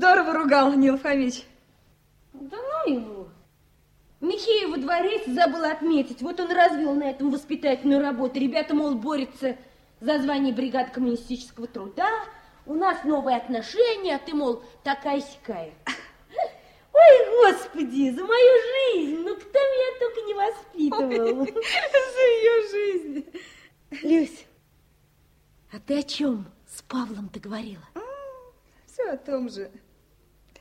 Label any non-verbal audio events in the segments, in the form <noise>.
Здорово ругал, Нил Фомич. Да ну его. Михеева дворец забыл отметить. Вот он развел на этом воспитательную работу. Ребята, мол, борются за звание бригад коммунистического труда. У нас новые отношения, а ты, мол, такая-сякая. <laughs> Ой, господи, за мою жизнь! Ну, кто меня только не воспитывал. Ой, <laughs> за ее жизнь. Люсь, а ты о чем с Павлом-то говорила? Все о том же.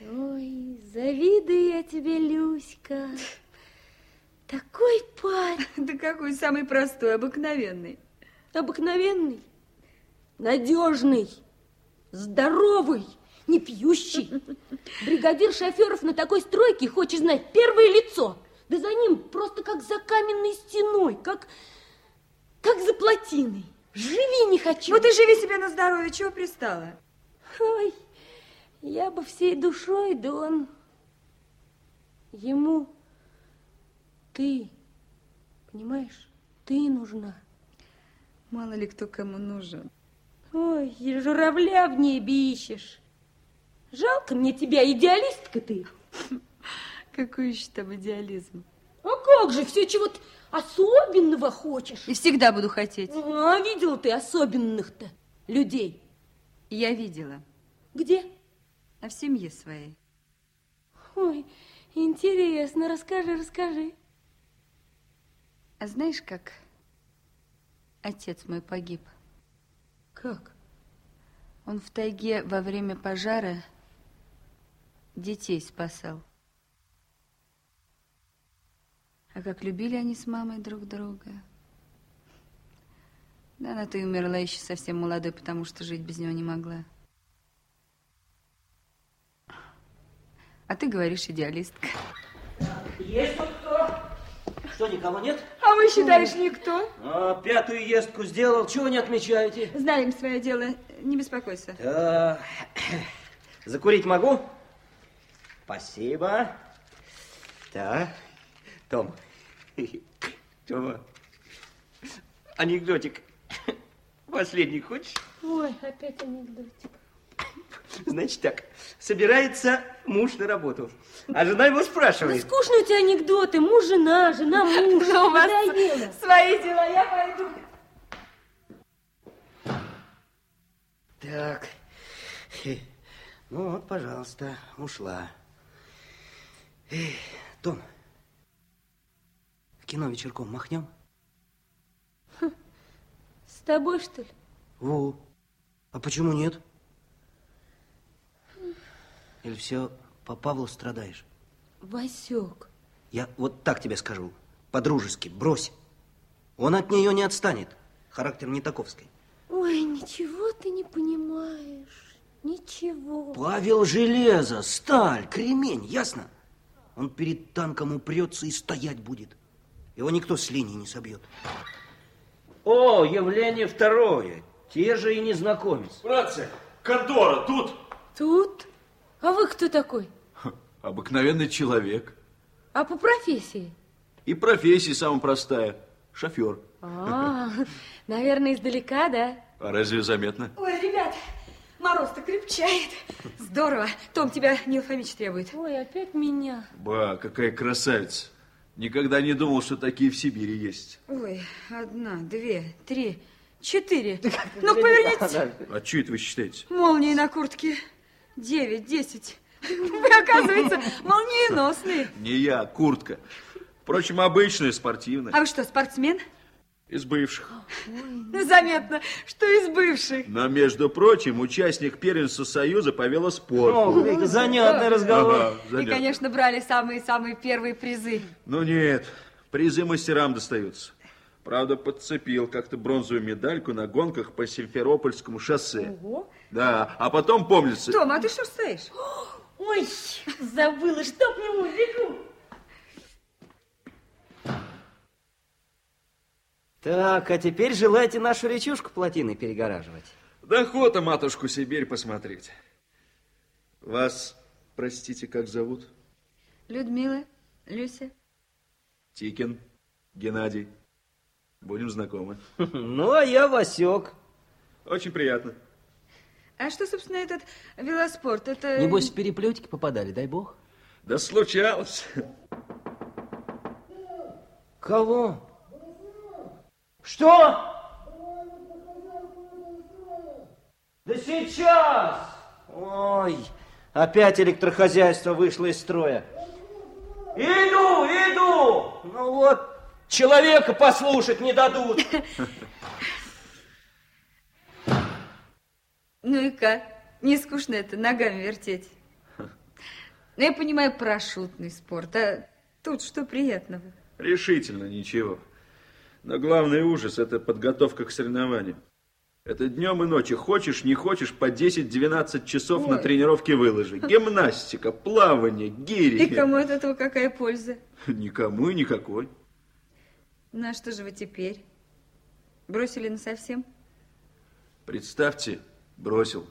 Ой, завидую я тебе, Люська. Такой парень. <laughs> Да какой самый простой, обыкновенный. Обыкновенный, надежный, здоровый, не пьющий. Бригадир шоферов на такой стройке, хочешь знать, первое лицо. Да за ним просто как за каменной стеной, как, как за плотиной. Живи не хочу. Вот и живи себе на здоровье, чего пристала? Ой, я бы всей душой, да он... Ему ты, понимаешь, ты нужна. Мало ли кто кому нужен. Ой, и журавля в небе ищешь. Жалко мне тебя, идеалистка ты. <laughs> Какой еще там идеализм? А как же, все чего-то особенного хочешь. И всегда буду хотеть. А видела ты особенных-то людей? Я видела. Где? А в семье своей. Ой, интересно, расскажи, расскажи. А знаешь, как отец мой погиб? Как? Он в тайге во время пожара детей спасал. А как любили они с мамой друг друга. Да она-то и умерла еще совсем молодой, потому что жить без него не могла. А ты говоришь идеалистка. Есть тут кто? Что, никого нет? А вы считаешь, никто? А, пятую ездку сделал, чего не отмечаете? Знаем свое дело, не беспокойся. Да. <coughs> Закурить могу? Спасибо. Так, Том. <coughs> Тома, анекдотик <coughs> последний хочешь? Ой, опять анекдотик. Значит так, собирается муж на работу, а жена его спрашивает. Да скучные у тебя анекдоты, муж, жена, жена, муж. <laughs> Ну, у вас свои дела, я пойду. Так, ну вот, пожалуйста, ушла. Эй, Том, в кино вечерком махнем? С тобой, что ли? Во, а почему нет? Или все по Павлу страдаешь? Васек. Я вот так тебе скажу, по-дружески, брось. Он от нее не отстанет. Характер не таковский. Ой, ничего ты не понимаешь. Ничего. Павел железо, сталь, кремень, ясно? Он перед танком упрется и стоять будет. Его никто с линии не собьет. О, явление второе. Те же и незнакомец. Братцы, контора тут? Тут? А вы кто такой? <laughs> Обыкновенный человек. А по профессии? И профессия самая простая. Шофер. А, наверное, издалека, да? А разве заметно? Ой, ребят, мороз-то крепчает. Здорово. Том, тебя Нил Фомич требует. Ой, опять меня. Ба, какая красавица. Никогда не думал, что такие в Сибири есть. Ой, одна, две, три, четыре. Ну, повернитесь. А что это вы считаете? Молнии на куртке. Девять, десять. <laughs> Вы, оказывается, молниеносные. Не я, куртка. Впрочем, обычная, спортивная. А вы что, спортсмен? Из бывших. Заметно, что из бывших. Но, между прочим, участник первенства Союза по велоспорту. О, занятный разговор. Ага, И, занятно. конечно, брали самые-самые первые призы. Ну нет, призы мастерам достаются. Правда, подцепил как-то бронзовую медальку на гонках по Симферопольскому шоссе. Ого. Да, а потом, помнится... Том, а ты что стоишь? Ой, забыла, что к нему бегу. Так, а теперь желаете нашу речушку плотиной перегораживать? Да охота матушку Сибирь посмотреть. Вас, простите, как зовут? Людмила, Люся. Тикин, Геннадий. Будем знакомы. <laughs> Ну, а я Васек. Очень приятно. А что, собственно, этот велоспорт? Это... Небось, в переплетики попадали, дай бог. Да случалось. Кого? Что? Да сейчас! Ой, опять электрохозяйство вышло из строя. Иду, иду! Ну вот, человека послушать не дадут. <laughs> Ну и как? Не скучно это ногами вертеть? Ну, я понимаю, парашютный спорт, а тут что приятного? Решительно ничего. Но главный ужас – это подготовка к соревнованиям. Это днем и ночью. Хочешь, не хочешь, по 10-12 часов Ой. на тренировке выложи. Гимнастика, плавание, гири. И кому от этого какая польза? Никому и никакой. Ну, а что же вы теперь? Бросили насовсем? Представьте, бросил.